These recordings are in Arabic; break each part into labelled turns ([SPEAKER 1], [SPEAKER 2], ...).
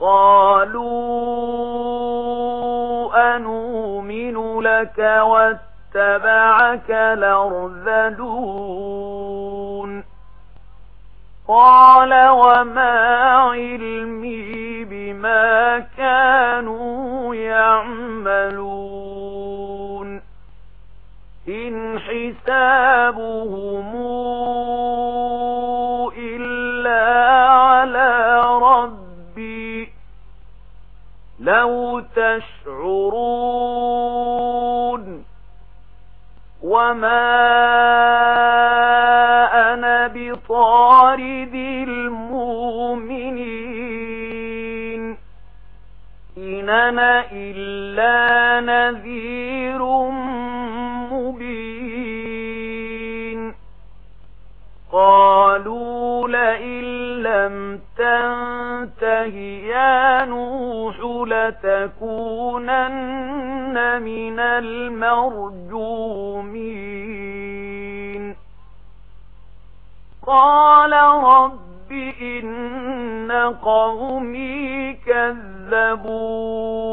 [SPEAKER 1] قالوا أنؤمن لك واتبعك لرذلون قال وما علمي بما كانوا يعملون. إن حسابهم لو تشعرون وما أنا بطارد المؤمنين إننا إلا نذير مبين قالوا لئن لم تنفر تنته يا نوح لتكونن من المرجومين. قال رب إن قومي كذبون.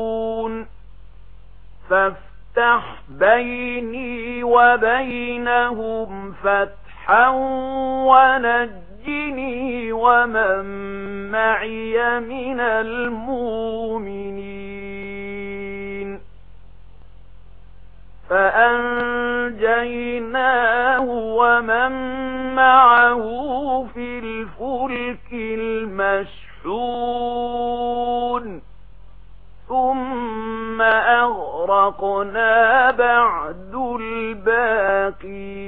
[SPEAKER 1] فافتح بيني وبينهم فتحا وَنَجِّنِي نجني ومن معي من المؤمنين. فأنجيناه ومن معه في الفلك المشحون. ثم أغرقنا بعد الباقين.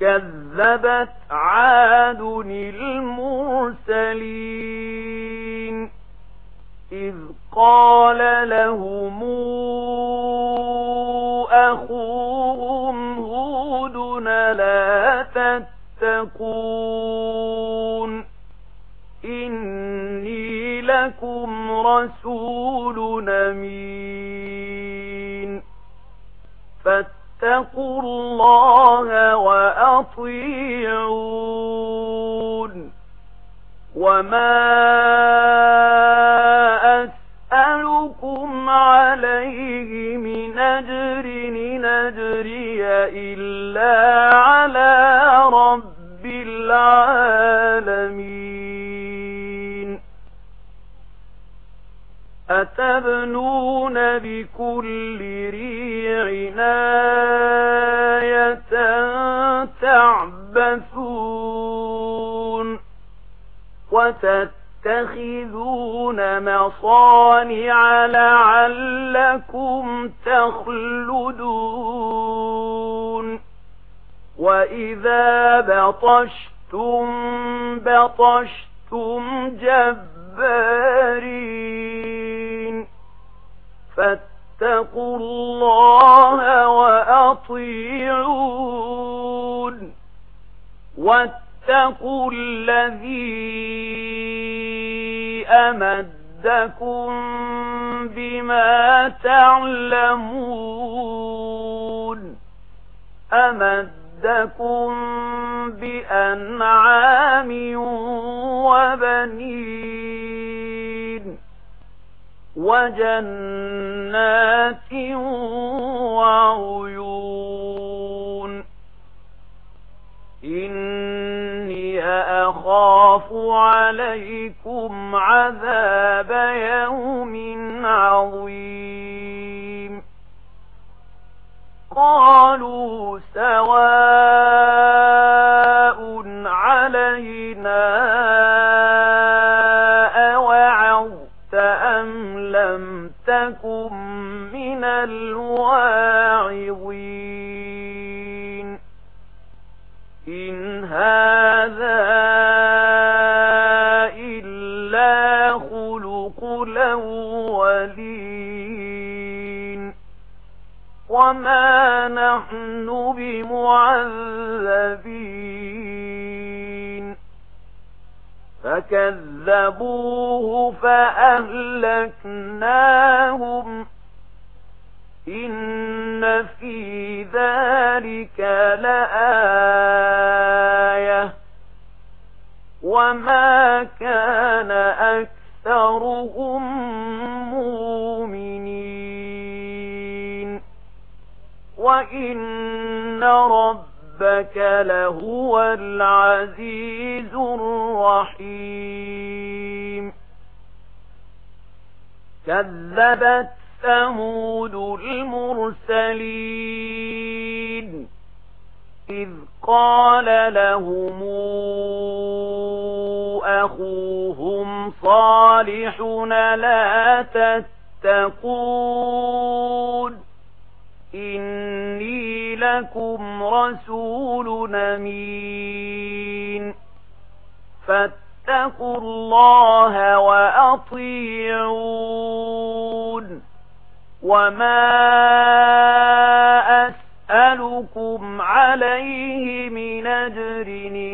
[SPEAKER 1] كذبت عاد المرسلين. إذ قال لهم أخوهم هود لا تتقون. إني لكم رسول نمين فاتقون اتقوا الله وأطيعون. وما أسألكم عليه من أجر نجري إلا على رب العالمين. أتبنون بكل ريع آية تعبثون وتتخذون مصانع لعلكم تخلدون وإذا بطشتم بطشتم جب الجبارين فاتقوا الله وأطيعون. واتقوا الذي أمدكم بما تعلمون. أَمَدَّكُم بِأَنْعَامٍ وَبَنِينَ. وجنات وعيون. إني أخاف عليكم عذاب يوم عظيم. قالوا سواء علينا لكم من الواعظين إن هذا إلا خلق الأولين وما نحن بمعذبين فكذبوه فأهلكناهم إن في ذلك لآية وما كان أكثرهم مؤمنين وإن رب ربك لهو العزيز الرحيم. كذبت ثمود المرسلين. إذ قال لهم أخوهم صالح لا تتقون؟ إني لكم رسول نمين فاتقوا الله وأطيعون وما أسألكم عليه من أجر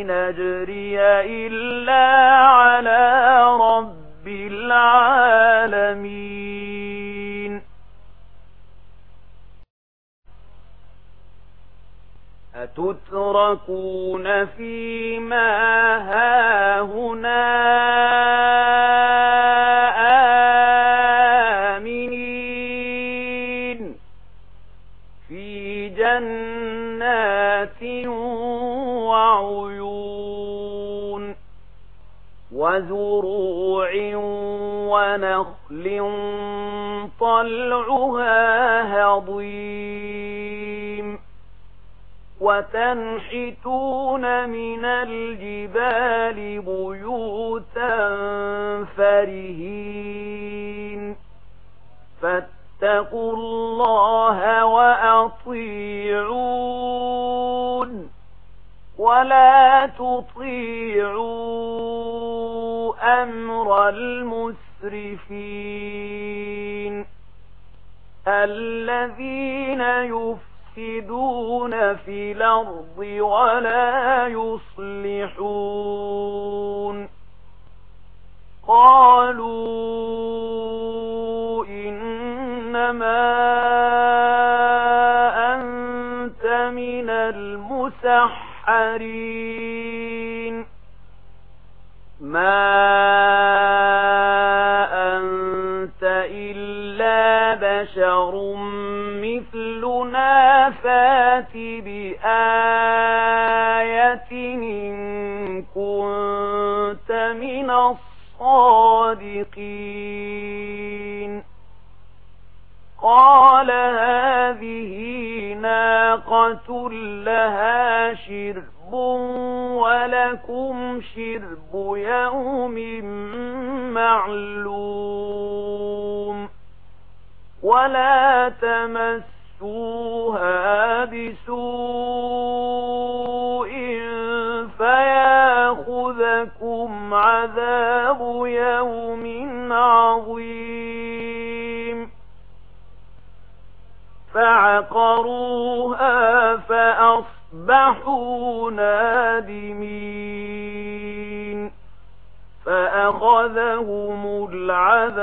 [SPEAKER 1] نجري إلا على رب العالمين أتتركون فيما هاهنا آمنين في جنات وعيون وزروع ونخل طلعها هضير وتنحتون من الجبال بيوتا فرهين. فاتقوا الله وأطيعون. ولا تطيعوا أمر المسرفين. الذين يفعلون يفسدون في الأرض ولا يصلحون. قالوا إنما أنت من المسحرين. ما بشر مثلنا فات بآية إن كنت من الصادقين قال هذه ناقة لها شرب ولكم شرب يوم معلوم ولا تمسوها بسوء فياخذكم عذاب يوم عظيم فعقروها فأصبحوا نادمين فأخذهم العذاب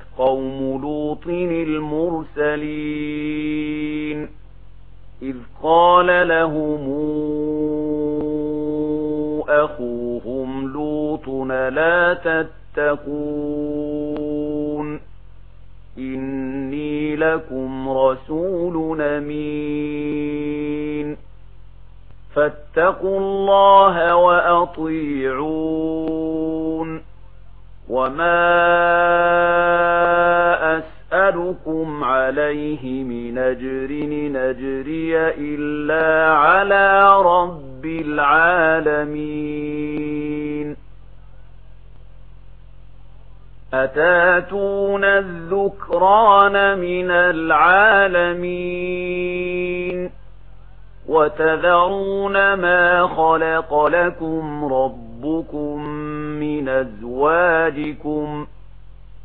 [SPEAKER 1] قوم لوط المرسلين. إذ قال لهم أخوهم لوط لا تتقون. إني لكم رسول نمين فاتقوا الله وأطيعون. وما أسألكم عليه من أجر نجري إلا على رب العالمين أتاتون الذكران من العالمين وتذرون ما خلق لكم ربكم من أزواجكم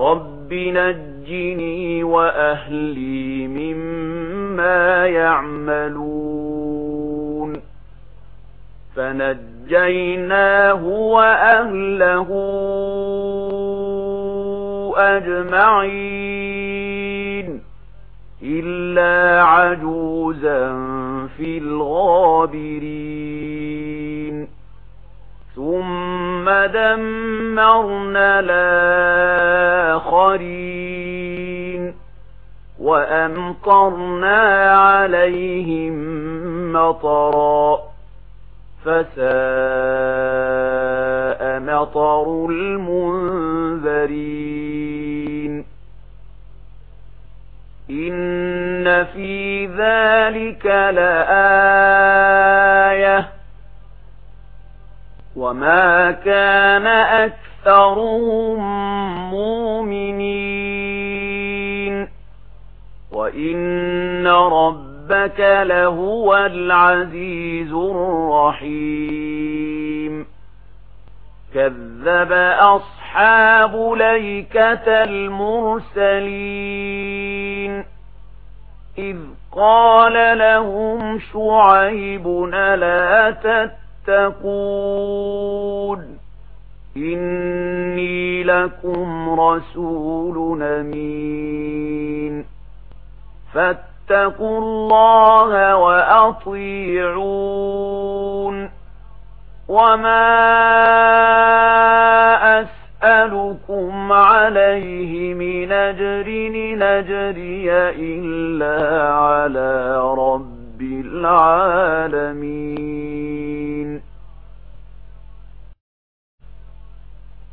[SPEAKER 1] رب نجني وأهلي مما يعملون فنجيناه وأهله أجمعين إلا عجوزا في الغابرين فدمرنا لآخرين وأمطرنا عليهم مطرا فساء مطر المنذرين إن في ذلك لآية وما كان أكثرهم مؤمنين وإن ربك لهو العزيز الرحيم كذب أصحاب ليكة المرسلين إذ قال لهم شعيب ألا تتبعون تتقون. إني لكم رسول أمين. فاتقوا الله وأطيعون. وما أسألكم عليه من أجر نجري إلا على رب العالمين.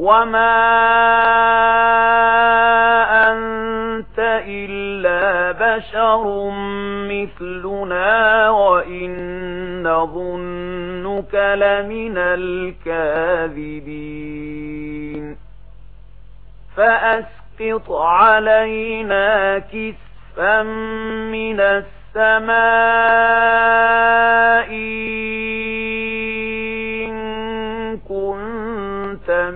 [SPEAKER 1] وما أنت إلا بشر مثلنا وإن نظنك لمن الكاذبين فأسقط علينا كسفا من السماء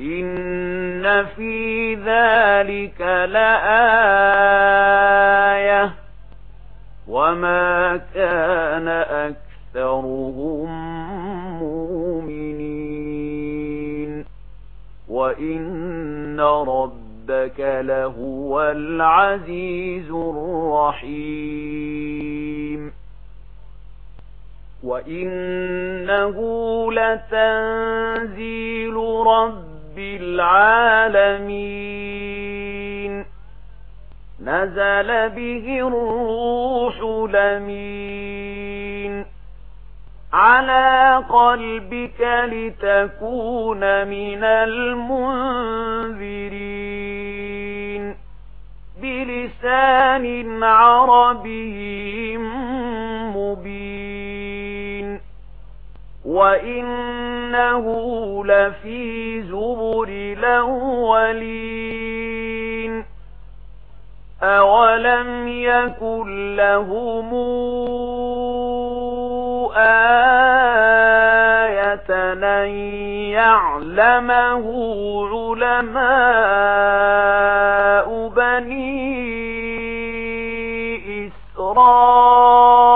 [SPEAKER 1] إن في ذلك لآية وما كان أكثرهم مؤمنين وإن ربك لهو العزيز الرحيم وإنه لتنزيل رب رب العالمين. نزل به الروح لمين على قلبك لتكون من المنذرين. بلسان عربي مبين. وَإِنَّهُ لَفِي زُبُرِ الْأَوَّلِينَ أَوَلَمْ يَكُنْ لَهُمْ آيَةً أَن يَعْلَمَهُ عُلَمَاءُ بَنِي إِسْرَائِيلَ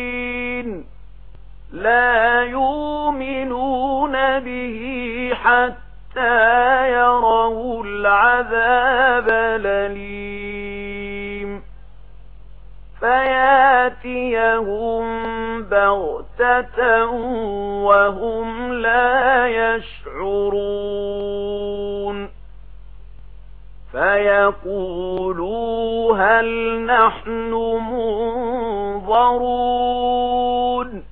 [SPEAKER 1] لا يؤمنون به حتى يروا العذاب لليم فياتيهم بغتة وهم لا يشعرون. فيقولوا هل نحن منظرون.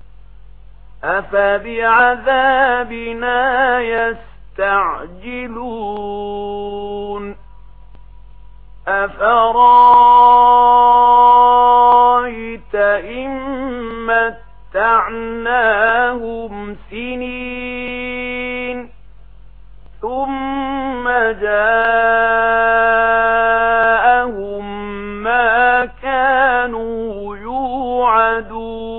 [SPEAKER 1] أفبعذابنا يستعجلون أفرايت إن متعناهم سنين ثم جاءهم ما كانوا يوعدون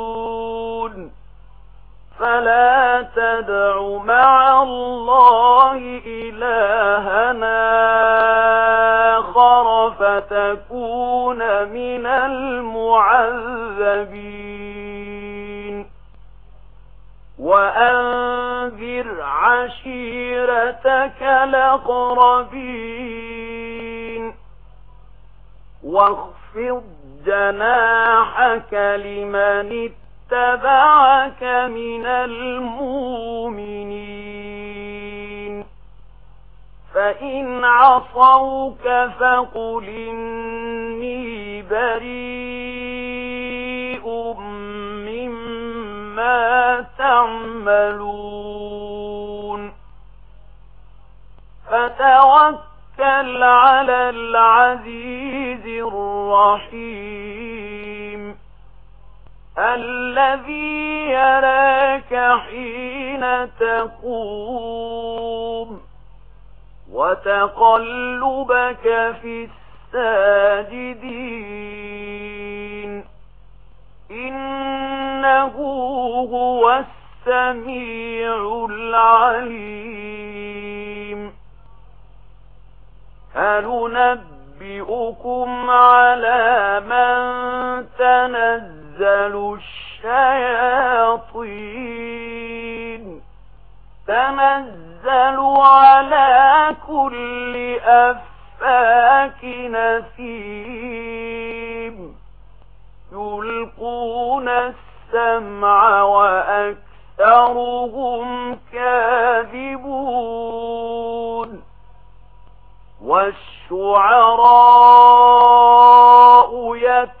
[SPEAKER 1] فلا تدع مع الله إلهنا آخر فتكون من المعذبين. وأنذر عشيرتك لقربين واخفض جناحك لمن اتبع اتبعك من المؤمنين. فإن عصوك فقل إني بريء مما تعملون. فتوكل على العزيز الرحيم. الذي يراك حين تقوم وتقلبك في الساجدين إنه هو السميع العليم هل نبئكم على من تنزل تنزل الشياطين تنزل على كل أفاك نسيم يلقون السمع وأكثرهم كاذبون والشعراء يتبعون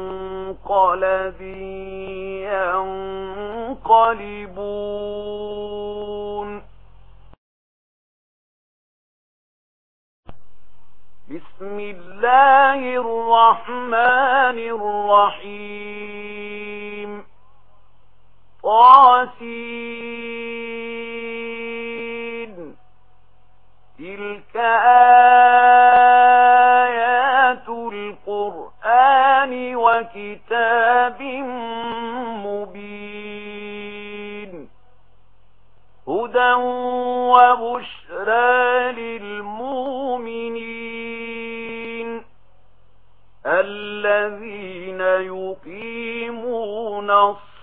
[SPEAKER 1] منقلب ينقلبون بسم الله الرحمن الرحيم طاسين تلك آيات القرآن القرآن وكتاب مبين. هدى وبشرى للمؤمنين. الذين يقيمون الصلاة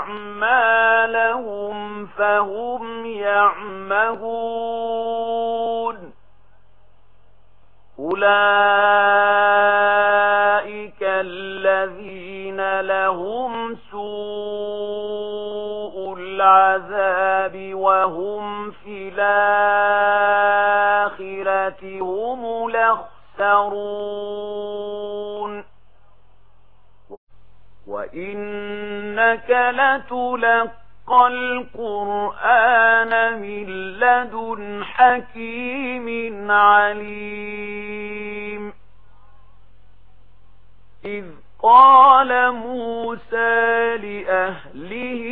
[SPEAKER 1] أعمالهم فهم يعمهون أولئك الذين لهم سوء العذاب وهم في الآخرة هم لخسرون وَإِنَّكَ لَتُلَقَّى الْقُرْآنَ مِنْ لَدُنْ حَكِيمٍ عَلِيمٍ إِذْ قَالَ مُوسَى لِأَهْلِهِ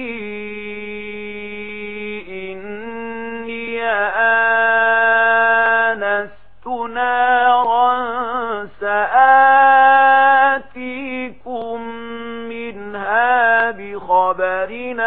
[SPEAKER 1] إِنِّي آمَنَ بخبرنا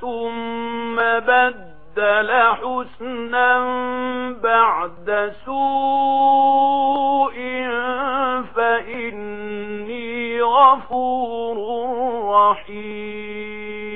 [SPEAKER 1] ثم بدل حسنا بعد سوء فإني غفور رحيم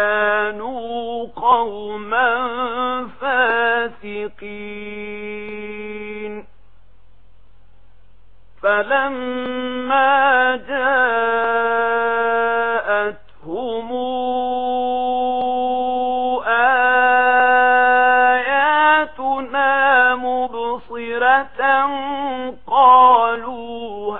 [SPEAKER 1] كانوا قوما فاسقين. فلما جاءتهم آياتنا مبصرة قالوا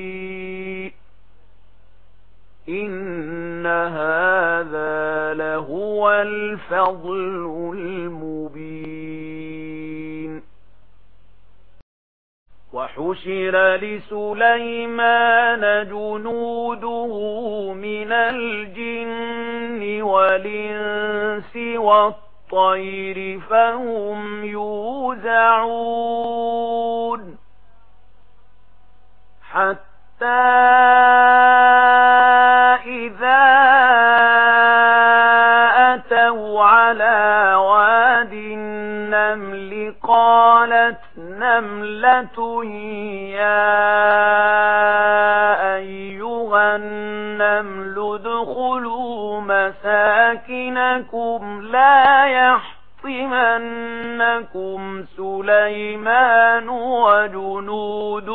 [SPEAKER 1] الفضل المبين. وحشر لسليمان جنوده من الجن والإنس والطير فهم يوزعون. حتى إذا على واد النمل قالت نملة يا أيها النمل دخلوا مساكنكم لا يحطمنكم سليمان وجنوده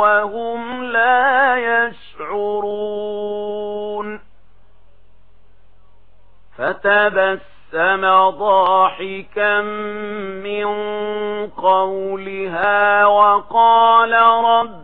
[SPEAKER 1] وهم لا يشعرون فتبسم ضاحكا من قولها وقال رب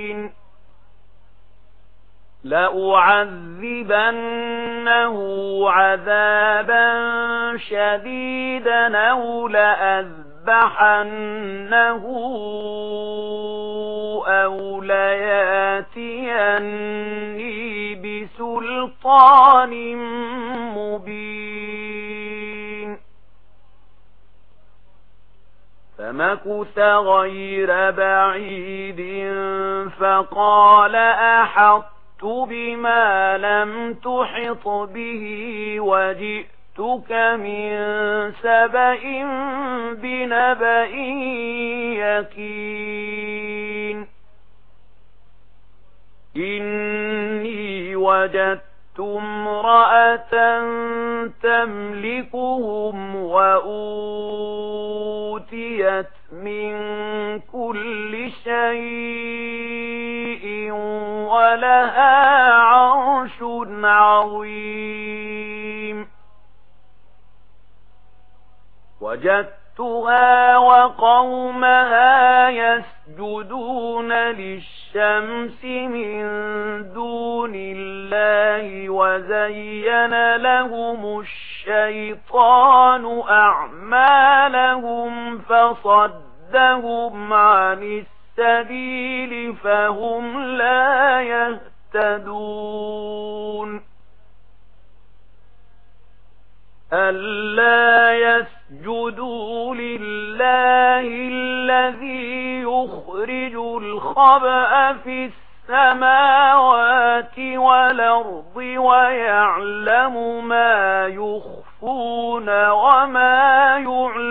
[SPEAKER 1] لأعذبنه عذابا شديدا أو لأذبحنه أو لياتيني بسلطان مبين. فمكث غير بعيد فقال أحط بما لم تحط به وجئتك من سبأ بنبأ يكين إني وجدت امرأة تملكهم وأوتيت من كل شيء ولها عرش عظيم. وجدتها وقومها يسجدون للشمس من دون الله وزين لهم الشيطان أعمالهم فصدهم عن السلام السبيل فهم لا يهتدون. ألا يسجدوا لله الذي يخرج الخبأ في السماوات والأرض ويعلم ما يخفون وما يعلمون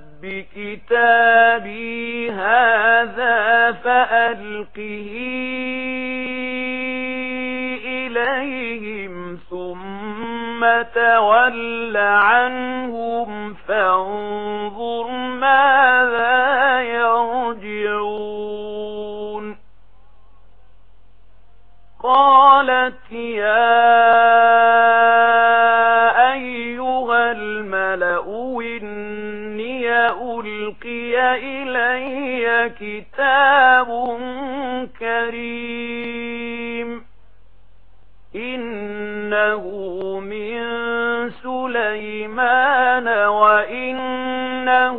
[SPEAKER 1] بكتابي هذا فألقه إليهم ثم تول عنهم فانظر ماذا يرجعون. قالت يا إلي كتاب كريم. إنه من سليمان وإنه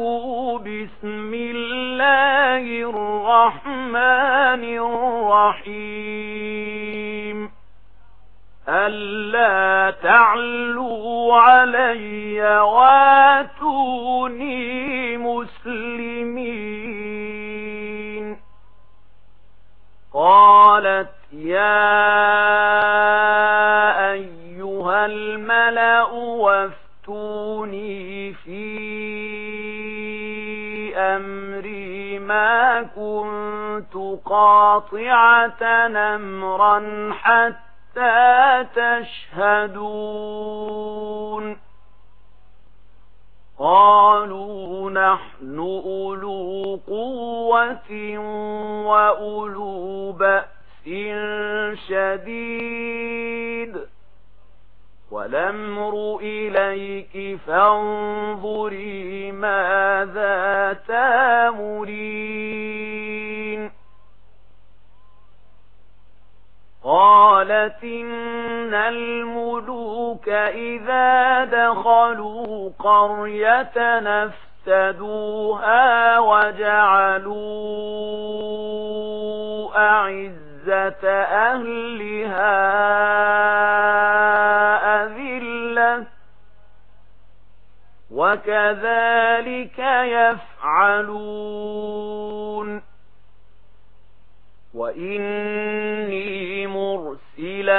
[SPEAKER 1] بسم الله الرحمن الرحيم. ألا تعلوا علي واتوني مسلمين. قالت يا أيها الملأ وافتوني في أمري ما كنت قاطعة نمرا حتى تشهدون قالوا نحن أولو قوة وأولو بأس شديد ولمر إليك فانظري ماذا تامرين قالت إن الملوك إذا دخلوا قرية نفتدوها وجعلوا أعزة أهلها أذلة وكذلك يفعلون. وإني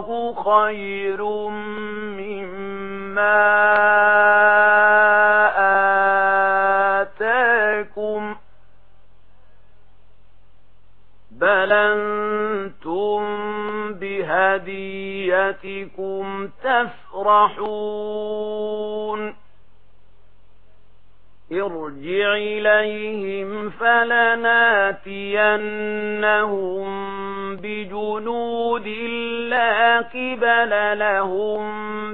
[SPEAKER 1] والله خير مما آتاكم بل أنتم بهديتكم تفرحون ارجع إليهم فلناتينهم بجنود لا قبل لهم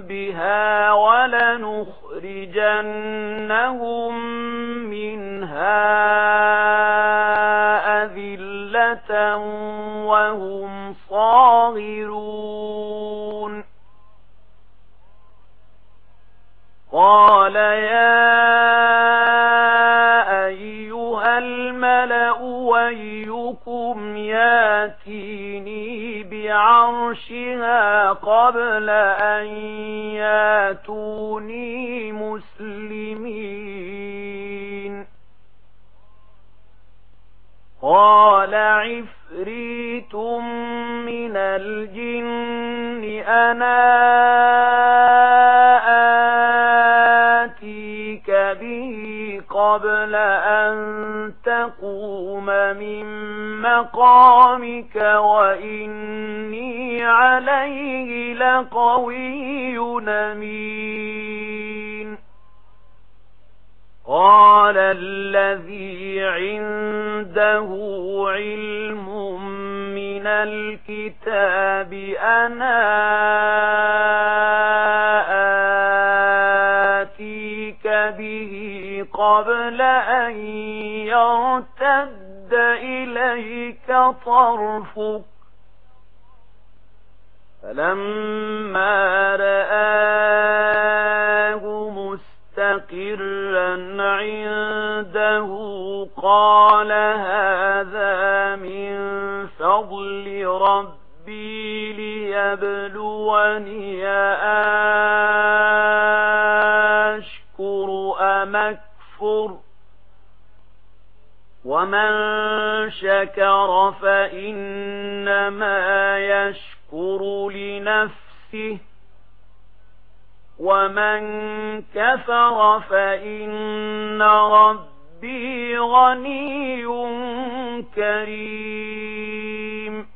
[SPEAKER 1] بها ولنخرجنهم منها أذلة وهم صاغرون. قال يا آتيني بعرشها قبل أن ياتوني مسلمين. قال عفريت من الجن أنا قبل أن تقوم من مقامك وإني عليه لقوي نمين قال الذي عنده علم من الكتاب أنا آمين به قبل أن يرتد إليك طرفك فلما شكر فإنما يشكر لنفسه ومن كفر فإن ربي غني كريم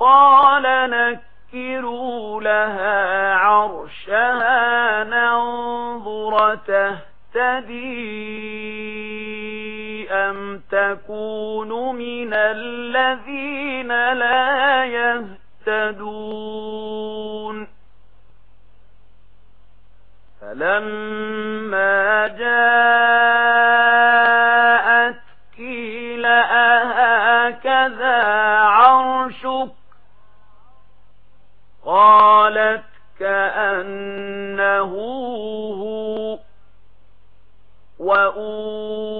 [SPEAKER 1] قال نكروا لها عرشها ننظر تهتدين لم تكونوا من الذين لا يهتدون فلما جاءت كيل أهكذا عرشك قالت كأنه هو وأولا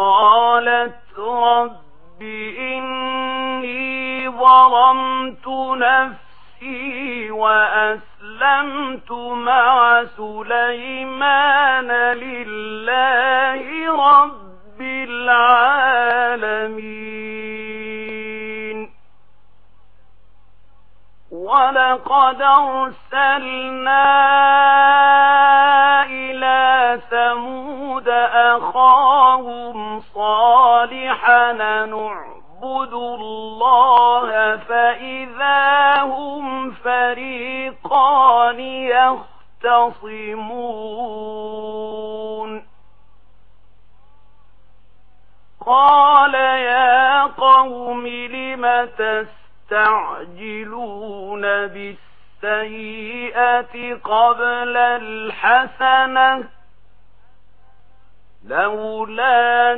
[SPEAKER 1] قالت رب إني ظلمت نفسي وأسلمت مع سليمان لله رب العالمين. ولقد أرسلنا ثمود أخاهم صالحا نعبد الله فإذا هم فريقان يختصمون قال يا قوم لم تستعجلون بالسيئة قبل الحسنة لولا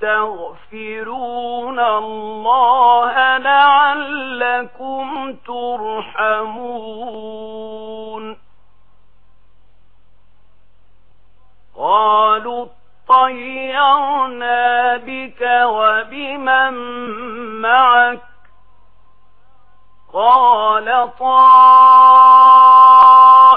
[SPEAKER 1] تستغفرون الله لعلكم ترحمون. قالوا طيرنا بك وبمن معك. قال طار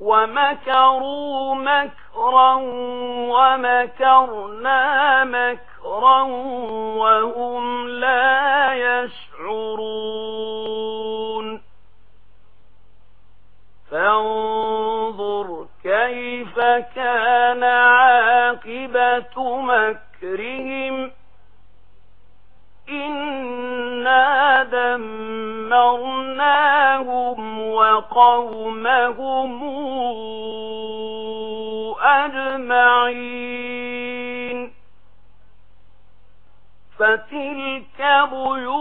[SPEAKER 1] ومكروا مكرا ومكرنا مكرا وهم لا يشعرون فانظر كيف كان عاقبة مكرهم إنا دمرناهم وقومهم أجمعين فتلك بيوت